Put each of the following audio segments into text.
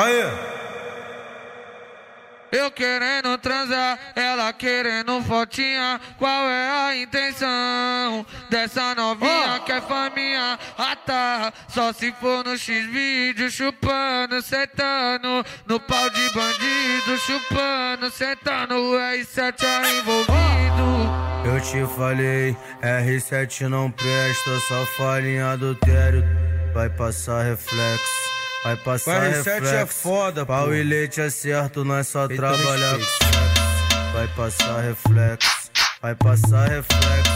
Aí. Eu querendo transar, ela querendo fotinha. Qual é a intenção dessa novinha oh. que é faminha? Ah tá, só se for no X-Vídeo, chupando, sentando. No pau de bandido, chupando, sentando. O R7 é envolvido. Eu te falei, R7 não presta, só falinha adultério. Vai passar reflexo. Vai passar R7 é reflexo. é foda, pô. Pau e leite é certo, nós só Feito trabalhar com sexo. Vai passar reflexo, vai passar reflexo.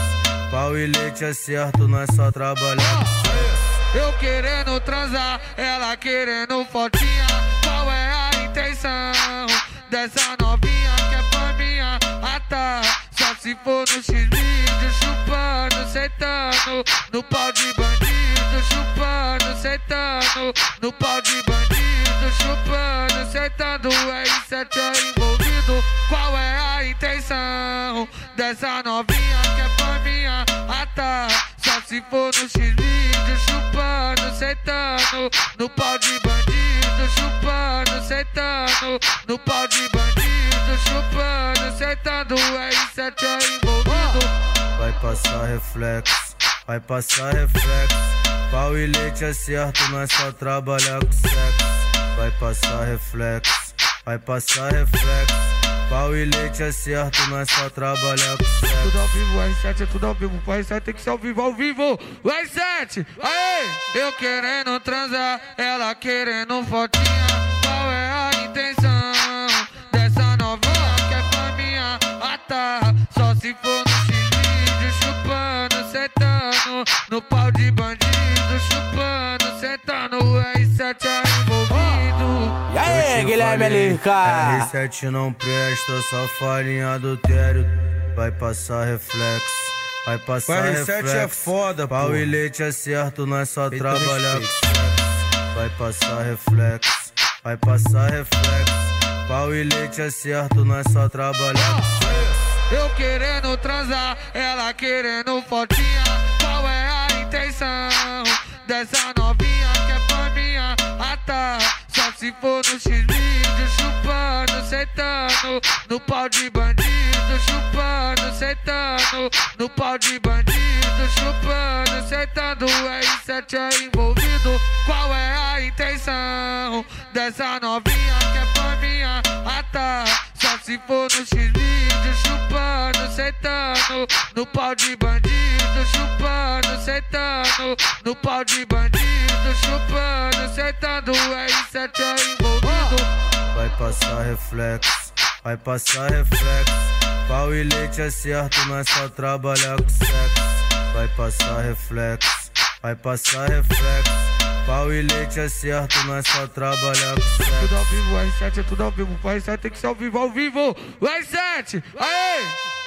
Pau e leite é certo, nós só trabalhar com sexo. Eu querendo transar, ela querendo fotinha. Qual é a intenção dessa novinha que é faminha? Ah tá, só se for no X-Vídeo, chupando, sentando no pau de bandido, chupando, sentando no pau de bandido, chupando, sentando, R7 é envolvido. Qual é a intenção dessa novinha que é faminha? Ah tá, só se for no X-Vídeo, chupando, sentando no pau de bandido, chupando, sentando no pau de bandido, chupando, sentando, R7 é envolvido. Vai passar reflexo, vai passar reflexo. Pau e leite é certo, nós só trabalhar com sexo. Vai passar reflexo, vai passar reflexo. Pau e leite é certo, nós só trabalhar com sexo. Tudo ao vivo, R7 é tudo ao vivo. O R7 tem que ser ao vivo, ao vivo. O R7, aê! Eu querendo transar, ela querendo fotinha. Qual é a intenção dessa novinha que é faminha? Ah tá, só se for no X-Vídeo, chupando, sentando no pau o R7 é envolvido. E aí, Guilherme LK? R7 não presta, só falinha adultério. Vai passar reflexo. Vai passar R7 é reflexo. é foda, pau pô. e leite é certo, nós só Feito trabalhar com sexo. Vai passar reflexo. Vai passar reflexo. Pau e leite é certo, nós só trabalhar sexo. Eu querendo transar, ela querendo fotinha. Qual é a intenção? dessa é Ah tá, só se for no X-Vídeo, chupando, sentando. No pau de bandido, chupando, sentando. No pau de bandido, chupando, sentando. O R7 é envolvido. Qual é a intenção dessa novinha que é faminha? Ah tá, só se for no X-Vídeo, chupando, sentando. No pau de bandido, chupando, sentando. No pau de bandido, chupando, sentando. R7 é envolvido. Vai passar reflexo, vai passar reflexo. Pau e leite é certo, nós só trabalhar com sexo. Vai passar reflexo, vai passar reflexo. Pau e leite é certo, nós só trabalhar com sexo. Tudo ao vivo, R7 é tudo ao vivo. O R7 tem que ser ao vivo, ao vivo. O R7, aê!